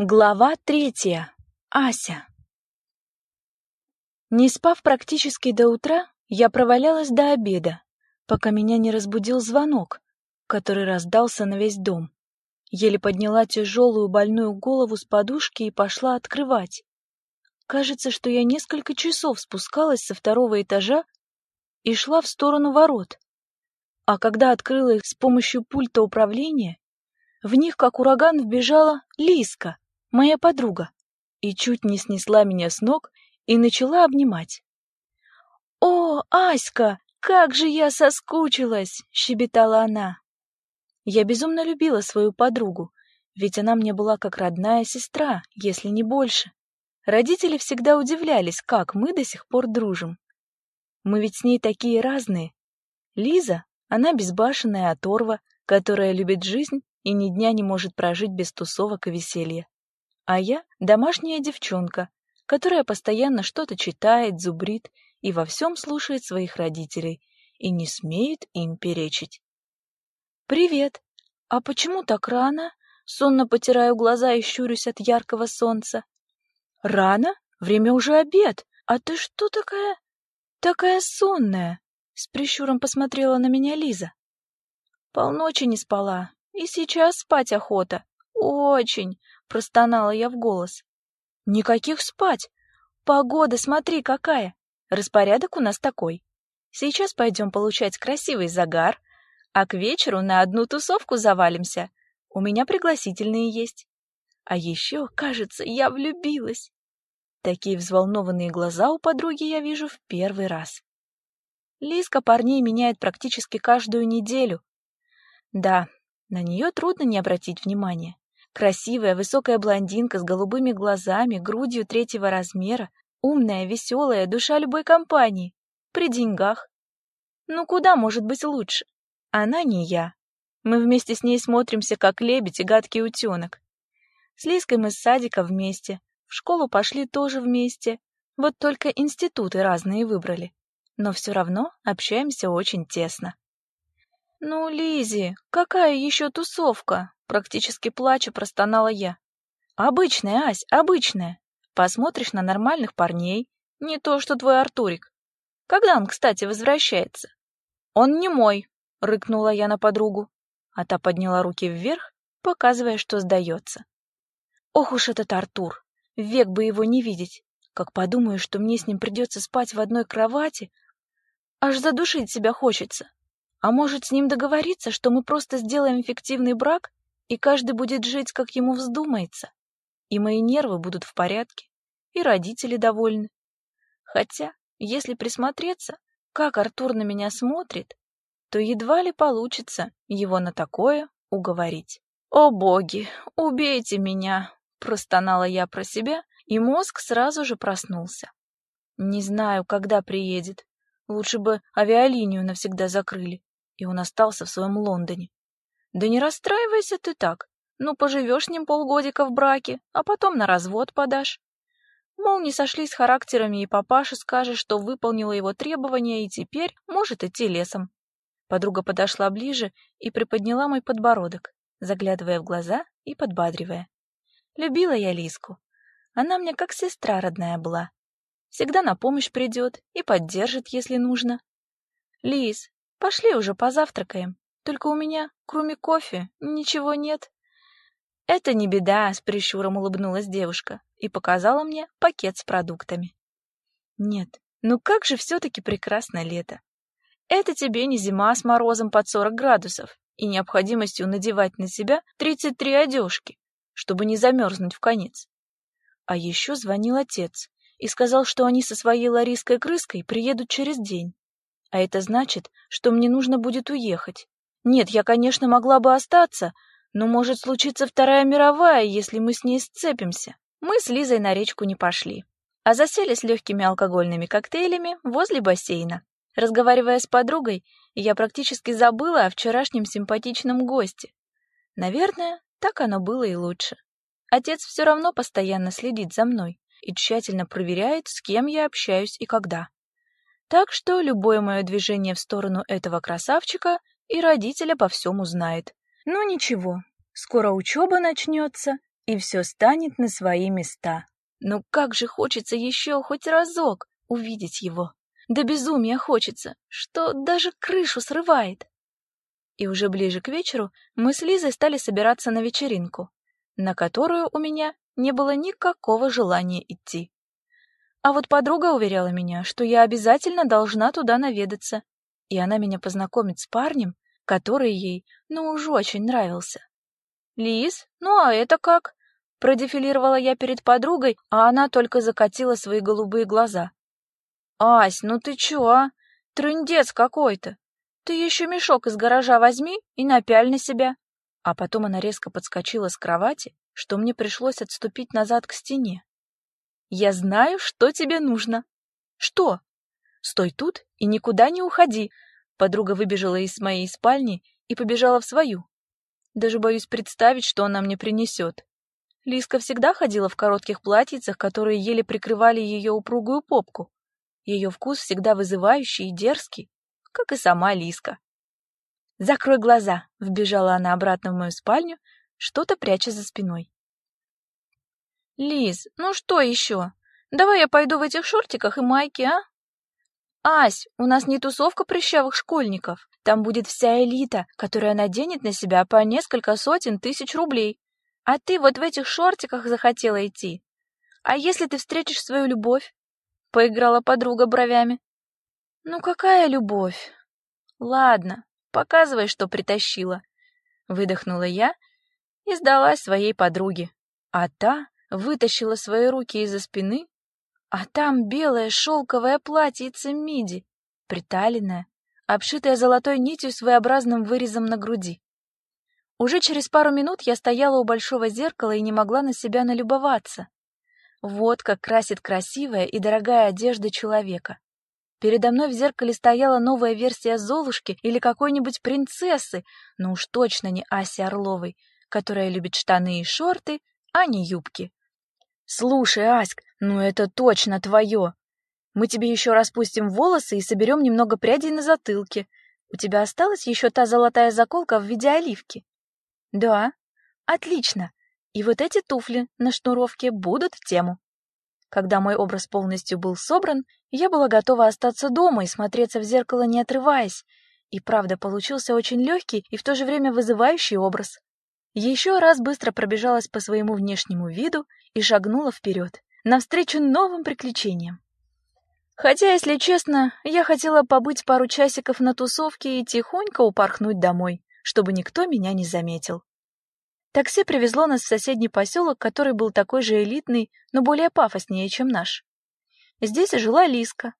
Глава третья. Ася. Не спав практически до утра, я провалялась до обеда, пока меня не разбудил звонок, который раздался на весь дом. Еле подняла тяжелую больную голову с подушки и пошла открывать. Кажется, что я несколько часов спускалась со второго этажа и шла в сторону ворот. А когда открыла их с помощью пульта управления, в них, как ураган, вбежала Лиска — моя подруга, и чуть не снесла меня с ног и начала обнимать. «О, Аська, как же я соскучилась!» — щебетала она. Я безумно любила свою подругу, ведь она мне была как родная сестра, если не больше. Родители всегда удивлялись, как мы до сих пор дружим. Мы ведь с ней такие разные. Лиза, она безбашенная оторва, которая любит жизнь и ни дня не может прожить без тусовок и веселья. А я — домашняя девчонка, которая постоянно что-то читает, зубрит и во всем слушает своих родителей и не смеет им перечить. «Привет! А почему так рано?» Сонно потираю глаза и щурюсь от яркого солнца. «Рано? Время уже обед. А ты что такая... такая сонная?» С прищуром посмотрела на меня Лиза. «Полночи не спала. И сейчас спать охота. Очень простонала я в голос. Никаких спать. Погода, смотри, какая. Распорядок у нас такой. Сейчас пойдем получать красивый загар, а к вечеру на одну тусовку завалимся. У меня пригласительные есть. А еще, кажется, я влюбилась. Такие взволнованные глаза у подруги я вижу в первый раз. Лиска парней меняет практически каждую неделю. Да, на нее трудно не обратить внимания. Красивая, высокая блондинка с голубыми глазами, грудью третьего размера, умная, веселая, душа любой компании. При деньгах. Ну куда может быть лучше? Она не я. Мы вместе с ней смотримся, как лебедь и гадкий утенок. С Лиской мы с садика вместе, в школу пошли тоже вместе. Вот только институты разные выбрали. Но все равно общаемся очень тесно. «Ну, Лизи, какая еще тусовка?» Практически плача простонала я. «Обычная, Ась, обычная. Посмотришь на нормальных парней. Не то, что твой Артурик. Когда он, кстати, возвращается?» «Он не мой», — рыкнула я на подругу. А та подняла руки вверх, показывая, что сдается. «Ох уж этот Артур! Век бы его не видеть! Как подумаю, что мне с ним придется спать в одной кровати, аж задушить себя хочется!» А может, с ним договориться, что мы просто сделаем фиктивный брак, и каждый будет жить, как ему вздумается? И мои нервы будут в порядке, и родители довольны. Хотя, если присмотреться, как Артур на меня смотрит, то едва ли получится его на такое уговорить. «О боги, убейте меня!» — простонала я про себя, и мозг сразу же проснулся. Не знаю, когда приедет. Лучше бы авиалинию навсегда закрыли и он остался в своем Лондоне. Да не расстраивайся ты так. Ну, поживешь с ним полгодика в браке, а потом на развод подашь. Мол, не сошлись характерами, и папаша скажет, что выполнила его требования и теперь может идти лесом. Подруга подошла ближе и приподняла мой подбородок, заглядывая в глаза и подбадривая. Любила я Лиску. Она мне как сестра родная была. Всегда на помощь придет и поддержит, если нужно. Лис, Пошли уже позавтракаем. Только у меня, кроме кофе, ничего нет. Это не беда, с прищуром улыбнулась девушка и показала мне пакет с продуктами. Нет, ну как же все-таки прекрасно лето. Это тебе не зима с морозом под 40 градусов и необходимостью надевать на себя 33 одежки, чтобы не замерзнуть в конец. А еще звонил отец и сказал, что они со своей Лариской крыской приедут через день. А это значит, что мне нужно будет уехать. Нет, я, конечно, могла бы остаться, но может случиться Вторая мировая, если мы с ней сцепимся. Мы с Лизой на речку не пошли, а засели с легкими алкогольными коктейлями возле бассейна. Разговаривая с подругой, я практически забыла о вчерашнем симпатичном госте. Наверное, так оно было и лучше. Отец все равно постоянно следит за мной и тщательно проверяет, с кем я общаюсь и когда. Так что любое мое движение в сторону этого красавчика и родитель обо всем узнает. Ну ничего, скоро учеба начнется, и все станет на свои места. Но как же хочется еще хоть разок увидеть его. До безумия хочется, что даже крышу срывает. И уже ближе к вечеру мы с Лизой стали собираться на вечеринку, на которую у меня не было никакого желания идти. А вот подруга уверяла меня, что я обязательно должна туда наведаться, и она меня познакомит с парнем, который ей, ну, уж очень нравился. «Лиз, ну а это как?» Продефилировала я перед подругой, а она только закатила свои голубые глаза. «Ась, ну ты чё, а? Трындец какой-то! Ты еще мешок из гаража возьми и напяль на себя!» А потом она резко подскочила с кровати, что мне пришлось отступить назад к стене. «Я знаю, что тебе нужно!» «Что?» «Стой тут и никуда не уходи!» Подруга выбежала из моей спальни и побежала в свою. Даже боюсь представить, что она мне принесет. Лиска всегда ходила в коротких платьицах, которые еле прикрывали ее упругую попку. Ее вкус всегда вызывающий и дерзкий, как и сама Лиска. «Закрой глаза!» — вбежала она обратно в мою спальню, что-то пряча за спиной. «Лиз, ну что еще? Давай я пойду в этих шортиках и майке, а?» «Ась, у нас не тусовка прыщавых школьников. Там будет вся элита, которая наденет на себя по несколько сотен тысяч рублей. А ты вот в этих шортиках захотела идти. А если ты встретишь свою любовь? Поиграла подруга бровями. Ну какая любовь? Ладно, показывай, что притащила. Выдохнула я и сдалась своей подруге. А та вытащила свои руки из-за спины, а там белое шелковое платьице миди, приталенное, обшитое золотой нитью с своеобразным вырезом на груди. Уже через пару минут я стояла у большого зеркала и не могла на себя налюбоваться. Вот как красит красивая и дорогая одежда человека. Передо мной в зеркале стояла новая версия Золушки или какой-нибудь принцессы, но уж точно не Аси Орловой, которая любит штаны и шорты, а не юбки. «Слушай, Аськ, ну это точно твое! Мы тебе еще распустим волосы и соберем немного прядей на затылке. У тебя осталась еще та золотая заколка в виде оливки?» «Да, отлично. И вот эти туфли на шнуровке будут в тему. Когда мой образ полностью был собран, я была готова остаться дома и смотреться в зеркало, не отрываясь. И правда, получился очень легкий и в то же время вызывающий образ. Еще раз быстро пробежалась по своему внешнему виду и шагнула вперед, навстречу новым приключениям. Хотя, если честно, я хотела побыть пару часиков на тусовке и тихонько упорхнуть домой, чтобы никто меня не заметил. Такси привезло нас в соседний поселок, который был такой же элитный, но более пафоснее, чем наш. Здесь и жила Лиска.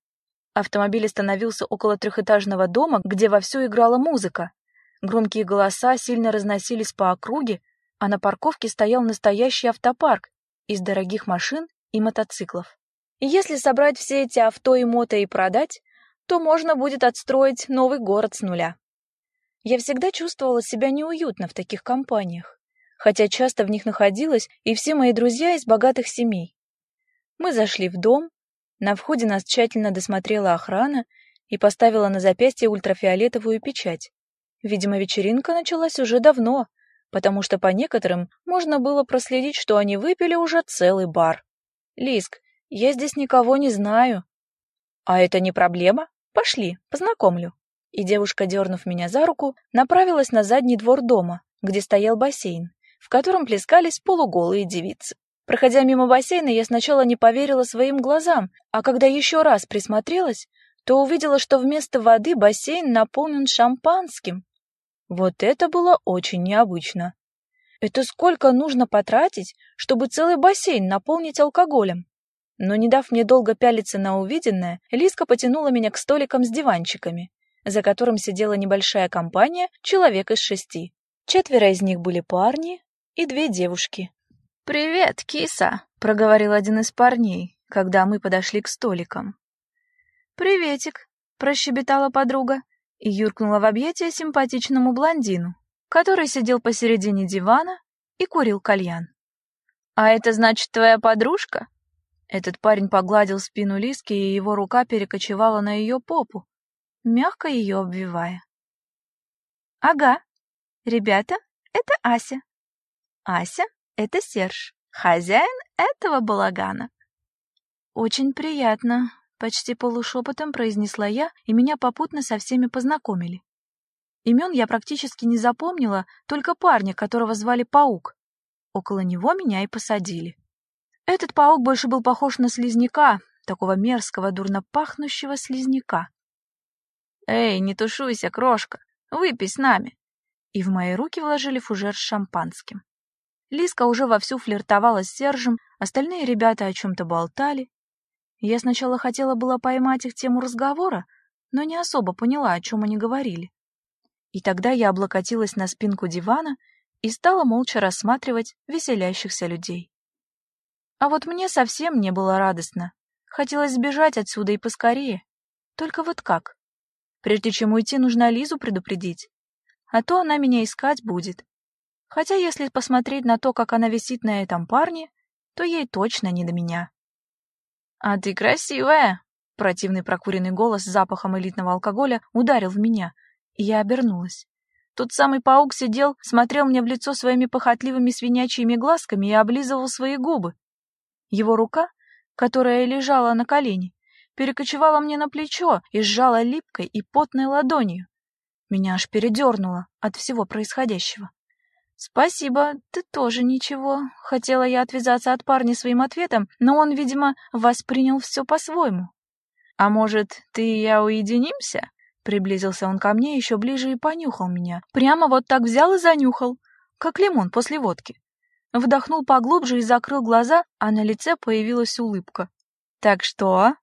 Автомобиль остановился около трехэтажного дома, где вовсю играла музыка. Громкие голоса сильно разносились по округе, а на парковке стоял настоящий автопарк из дорогих машин и мотоциклов. Если собрать все эти авто и мото и продать, то можно будет отстроить новый город с нуля. Я всегда чувствовала себя неуютно в таких компаниях хотя часто в них находилась и все мои друзья из богатых семей. Мы зашли в дом, на входе нас тщательно досмотрела охрана и поставила на запястье ультрафиолетовую печать. Видимо, вечеринка началась уже давно, потому что по некоторым можно было проследить, что они выпили уже целый бар. Лиск, я здесь никого не знаю. А это не проблема? Пошли, познакомлю. И девушка, дернув меня за руку, направилась на задний двор дома, где стоял бассейн в котором плескались полуголые девицы. Проходя мимо бассейна, я сначала не поверила своим глазам, а когда еще раз присмотрелась, то увидела, что вместо воды бассейн наполнен шампанским. Вот это было очень необычно. Это сколько нужно потратить, чтобы целый бассейн наполнить алкоголем? Но не дав мне долго пялиться на увиденное, Лиска потянула меня к столикам с диванчиками, за которым сидела небольшая компания, человек из шести. Четверо из них были парни, и две девушки. «Привет, киса!» — проговорил один из парней, когда мы подошли к столикам. «Приветик!» — прощебетала подруга и юркнула в объятия симпатичному блондину, который сидел посередине дивана и курил кальян. «А это значит твоя подружка?» Этот парень погладил спину Лиски, и его рука перекочевала на ее попу, мягко ее обвивая. «Ага. Ребята, это Ася. Ася это Серж, хозяин этого балагана». «Очень приятно», — почти полушепотом произнесла я, и меня попутно со всеми познакомили. Имен я практически не запомнила, только парня, которого звали Паук. Около него меня и посадили. Этот паук больше был похож на слизняка, такого мерзкого, дурно пахнущего слизняка. «Эй, не тушуйся, крошка, выпей с нами!» И в мои руки вложили фужер с шампанским. Лиска уже вовсю флиртовала с Сержем, остальные ребята о чем-то болтали. Я сначала хотела было поймать их тему разговора, но не особо поняла, о чем они говорили. И тогда я облокотилась на спинку дивана и стала молча рассматривать веселящихся людей. А вот мне совсем не было радостно. Хотелось сбежать отсюда и поскорее. Только вот как? Прежде чем уйти, нужно Лизу предупредить. А то она меня искать будет. Хотя если посмотреть на то, как она висит на этом парне, то ей точно не до меня. «А ты красивая!» Противный прокуренный голос с запахом элитного алкоголя ударил в меня, и я обернулась. Тот самый паук сидел, смотрел мне в лицо своими похотливыми свинячьими глазками и облизывал свои губы. Его рука, которая лежала на колене, перекочевала мне на плечо и сжала липкой и потной ладонью. Меня аж передернуло от всего происходящего. «Спасибо, ты тоже ничего». Хотела я отвязаться от парня своим ответом, но он, видимо, воспринял все по-своему. «А может, ты и я уединимся?» Приблизился он ко мне еще ближе и понюхал меня. Прямо вот так взял и занюхал, как лимон после водки. Вдохнул поглубже и закрыл глаза, а на лице появилась улыбка. «Так что?»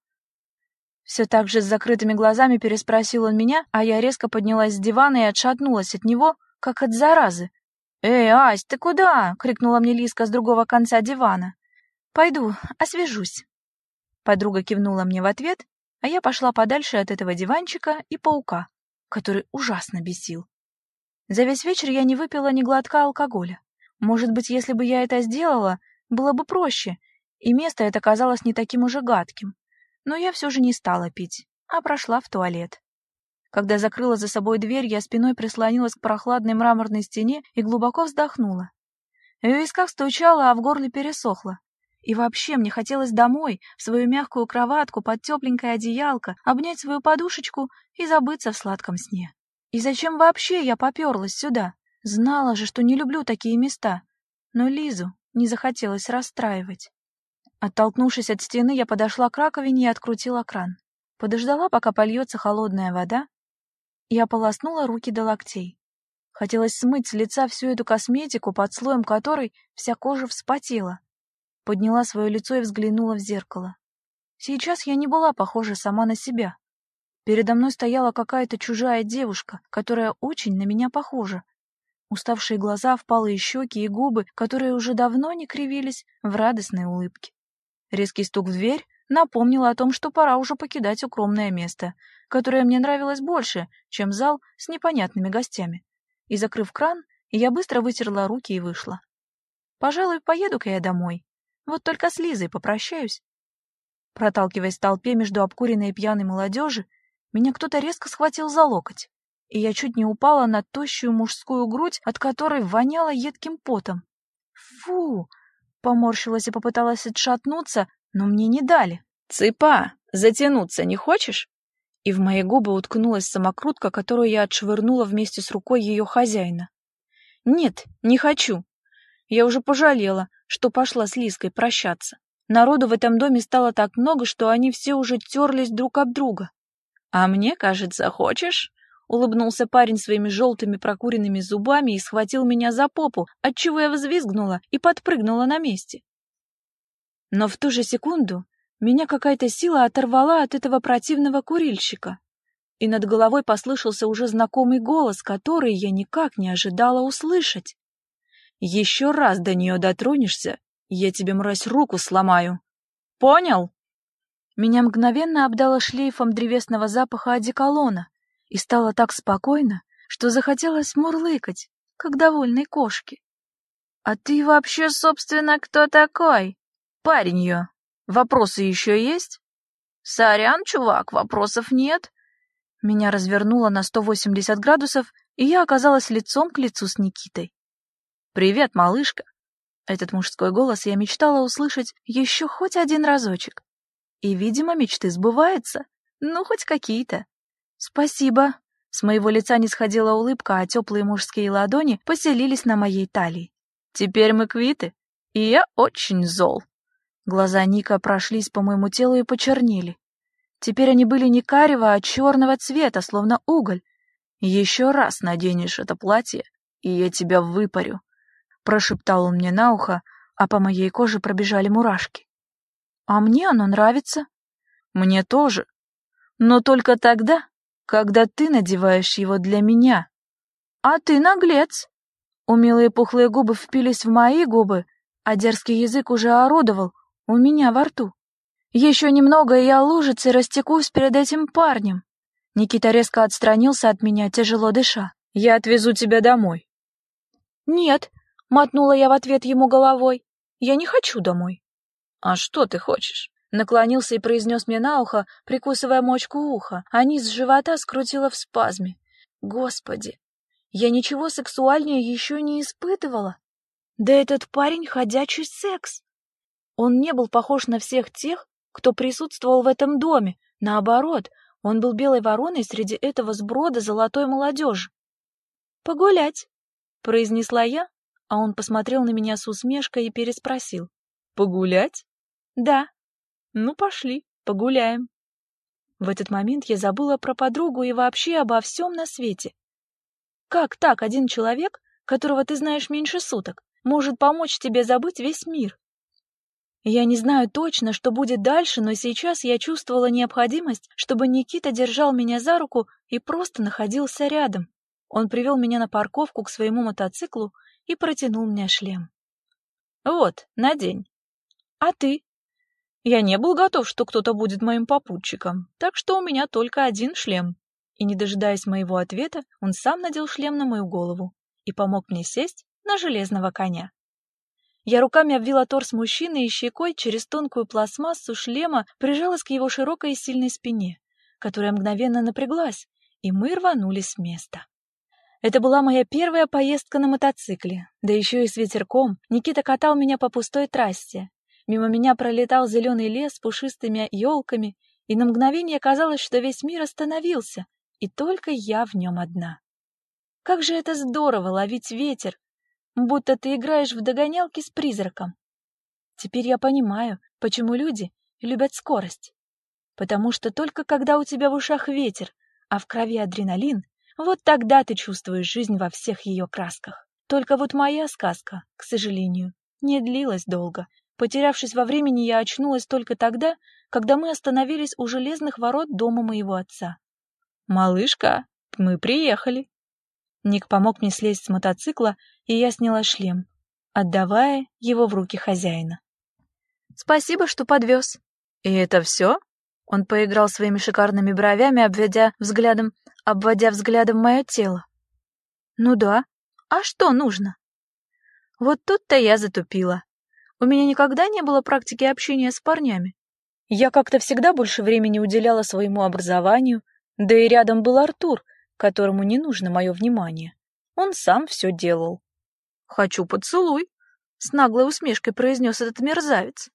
Все так же с закрытыми глазами переспросил он меня, а я резко поднялась с дивана и отшатнулась от него, как от заразы, «Эй, Ась, ты куда?» — крикнула мне Лиска с другого конца дивана. «Пойду, освежусь». Подруга кивнула мне в ответ, а я пошла подальше от этого диванчика и паука, который ужасно бесил. За весь вечер я не выпила ни глотка алкоголя. Может быть, если бы я это сделала, было бы проще, и место это казалось не таким уже гадким. Но я все же не стала пить, а прошла в туалет. Когда закрыла за собой дверь, я спиной прислонилась к прохладной мраморной стене и глубоко вздохнула. В висках стучало, а в горле пересохло. И вообще мне хотелось домой, в свою мягкую кроватку под тепленькое одеялко, обнять свою подушечку и забыться в сладком сне. И зачем вообще я поперлась сюда? Знала же, что не люблю такие места. Но Лизу не захотелось расстраивать. Оттолкнувшись от стены, я подошла к раковине и открутила кран. Подождала, пока польется холодная вода, и ополоснула руки до локтей. Хотелось смыть с лица всю эту косметику, под слоем которой вся кожа вспотела. Подняла свое лицо и взглянула в зеркало. Сейчас я не была похожа сама на себя. Передо мной стояла какая-то чужая девушка, которая очень на меня похожа. Уставшие глаза, впалые щеки и губы, которые уже давно не кривились в радостной улыбке. Резкий стук в дверь напомнил о том, что пора уже покидать укромное место, которое мне нравилось больше, чем зал с непонятными гостями. И закрыв кран, я быстро вытерла руки и вышла. Пожалуй, поеду-ка я домой. Вот только с Лизой попрощаюсь. Проталкиваясь в толпе между обкуренной и пьяной молодежи, меня кто-то резко схватил за локоть, и я чуть не упала на тощую мужскую грудь, от которой воняло едким потом. Фу! Поморщилась и попыталась отшатнуться, но мне не дали. «Цыпа, затянуться не хочешь?» И в мои губы уткнулась самокрутка, которую я отшвырнула вместе с рукой ее хозяина. «Нет, не хочу. Я уже пожалела, что пошла с Лиской прощаться. Народу в этом доме стало так много, что они все уже терлись друг об друга. «А мне кажется, хочешь?» — улыбнулся парень своими желтыми прокуренными зубами и схватил меня за попу, отчего я взвизгнула и подпрыгнула на месте. Но в ту же секунду меня какая-то сила оторвала от этого противного курильщика, и над головой послышался уже знакомый голос, который я никак не ожидала услышать. «Еще раз до нее дотронешься, я тебе, мразь, руку сломаю. Понял?» Меня мгновенно обдало шлейфом древесного запаха одеколона, и стало так спокойно, что захотелось мурлыкать, как довольной кошке. «А ты вообще, собственно, кто такой?» Парень ее. Вопросы еще есть? Сорян, чувак, вопросов нет. Меня развернуло на 180 градусов, и я оказалась лицом к лицу с Никитой. Привет, малышка. Этот мужской голос я мечтала услышать еще хоть один разочек. И, видимо, мечты сбываются. Ну, хоть какие-то. Спасибо. С моего лица не сходила улыбка, а теплые мужские ладони поселились на моей талии. Теперь мы квиты, и я очень зол. Глаза Ника прошлись по моему телу и почернели. Теперь они были не карего, а черного цвета, словно уголь. Еще раз наденешь это платье, и я тебя выпарю, прошептал он мне на ухо, а по моей коже пробежали мурашки. А мне оно нравится. Мне тоже. Но только тогда, когда ты надеваешь его для меня. А ты наглец. Умелые пухлые губы впились в мои губы, а дерзкий язык уже орудовал у меня во рту. Еще немного, и я лужицей растекусь перед этим парнем. Никита резко отстранился от меня, тяжело дыша. «Я отвезу тебя домой». «Нет», — мотнула я в ответ ему головой, — «я не хочу домой». «А что ты хочешь?» Наклонился и произнес мне на ухо, прикусывая мочку уха, а низ живота скрутило в спазме. Господи, я ничего сексуальнее еще не испытывала. Да этот парень — ходячий секс. Он не был похож на всех тех, кто присутствовал в этом доме. Наоборот, он был белой вороной среди этого сброда золотой молодежи. «Погулять», — произнесла я, а он посмотрел на меня с усмешкой и переспросил. «Погулять?» «Да». «Ну, пошли, погуляем». В этот момент я забыла про подругу и вообще обо всем на свете. Как так один человек, которого ты знаешь меньше суток, может помочь тебе забыть весь мир? Я не знаю точно, что будет дальше, но сейчас я чувствовала необходимость, чтобы Никита держал меня за руку и просто находился рядом. Он привел меня на парковку к своему мотоциклу и протянул мне шлем. «Вот, надень». «А ты?» Я не был готов, что кто-то будет моим попутчиком, так что у меня только один шлем. И, не дожидаясь моего ответа, он сам надел шлем на мою голову и помог мне сесть на железного коня. Я руками обвила торс мужчины и щекой через тонкую пластмассу шлема прижалась к его широкой и сильной спине, которая мгновенно напряглась, и мы рванулись с места. Это была моя первая поездка на мотоцикле, да еще и с ветерком. Никита катал меня по пустой трассе. Мимо меня пролетал зеленый лес с пушистыми елками, и на мгновение казалось, что весь мир остановился, и только я в нем одна. Как же это здорово ловить ветер, будто ты играешь в догонялки с призраком. Теперь я понимаю, почему люди любят скорость. Потому что только когда у тебя в ушах ветер, а в крови адреналин, вот тогда ты чувствуешь жизнь во всех ее красках. Только вот моя сказка, к сожалению, не длилась долго. Потерявшись во времени, я очнулась только тогда, когда мы остановились у железных ворот дома моего отца. «Малышка, мы приехали!» Ник помог мне слезть с мотоцикла, и я сняла шлем, отдавая его в руки хозяина. «Спасибо, что подвез». «И это все?» Он поиграл своими шикарными бровями, обведя взглядом, обводя взглядом мое тело. «Ну да. А что нужно?» Вот тут-то я затупила. У меня никогда не было практики общения с парнями. Я как-то всегда больше времени уделяла своему образованию, да и рядом был Артур — которому не нужно мое внимание. Он сам все делал. «Хочу поцелуй», — с наглой усмешкой произнес этот мерзавец.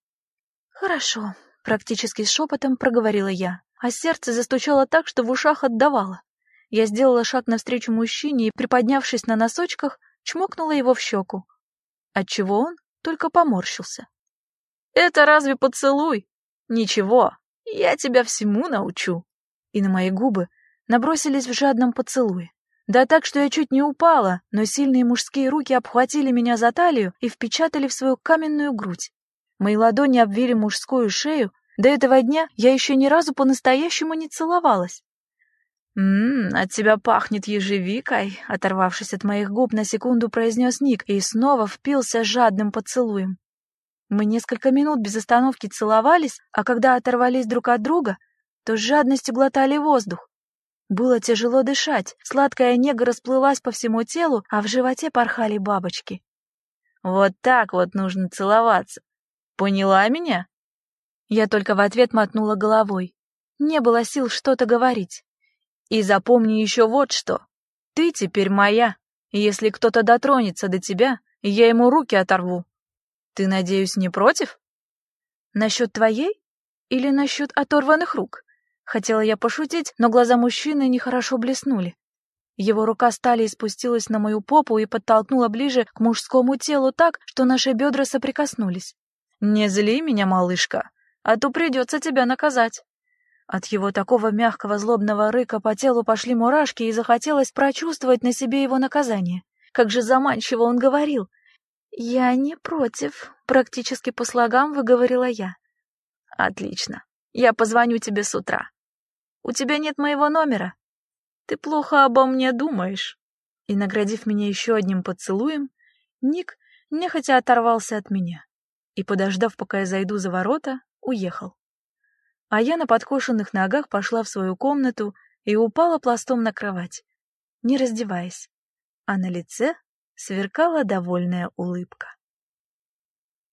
«Хорошо», — практически шепотом проговорила я, а сердце застучало так, что в ушах отдавало. Я сделала шаг навстречу мужчине и, приподнявшись на носочках, чмокнула его в щеку, отчего он только поморщился. «Это разве поцелуй? Ничего, я тебя всему научу». И на мои губы набросились в жадном поцелуе. Да так, что я чуть не упала, но сильные мужские руки обхватили меня за талию и впечатали в свою каменную грудь. Мои ладони обвили мужскую шею. До этого дня я еще ни разу по-настоящему не целовалась. «Ммм, от тебя пахнет ежевикой», — оторвавшись от моих губ, на секунду произнес Ник и снова впился жадным поцелуем. Мы несколько минут без остановки целовались, а когда оторвались друг от друга, то с жадностью глотали воздух. Было тяжело дышать, сладкая нега расплылась по всему телу, а в животе порхали бабочки. «Вот так вот нужно целоваться. Поняла меня?» Я только в ответ мотнула головой. Не было сил что-то говорить. «И запомни еще вот что. Ты теперь моя. Если кто-то дотронется до тебя, я ему руки оторву». Ты, надеюсь, не против? Насчет твоей? Или насчет оторванных рук? Хотела я пошутить, но глаза мужчины нехорошо блеснули. Его рука стали спустилась на мою попу и подтолкнула ближе к мужскому телу так, что наши бедра соприкоснулись. «Не зли меня, малышка, а то придется тебя наказать». От его такого мягкого злобного рыка по телу пошли мурашки, и захотелось прочувствовать на себе его наказание. Как же заманчиво он говорил. «Я не против», — практически по слогам выговорила я. «Отлично. Я позвоню тебе с утра. У тебя нет моего номера?» Ты плохо обо мне думаешь. И, наградив меня еще одним поцелуем, Ник нехотя оторвался от меня и, подождав, пока я зайду за ворота, уехал. А я на подкошенных ногах пошла в свою комнату и упала пластом на кровать, не раздеваясь, а на лице сверкала довольная улыбка.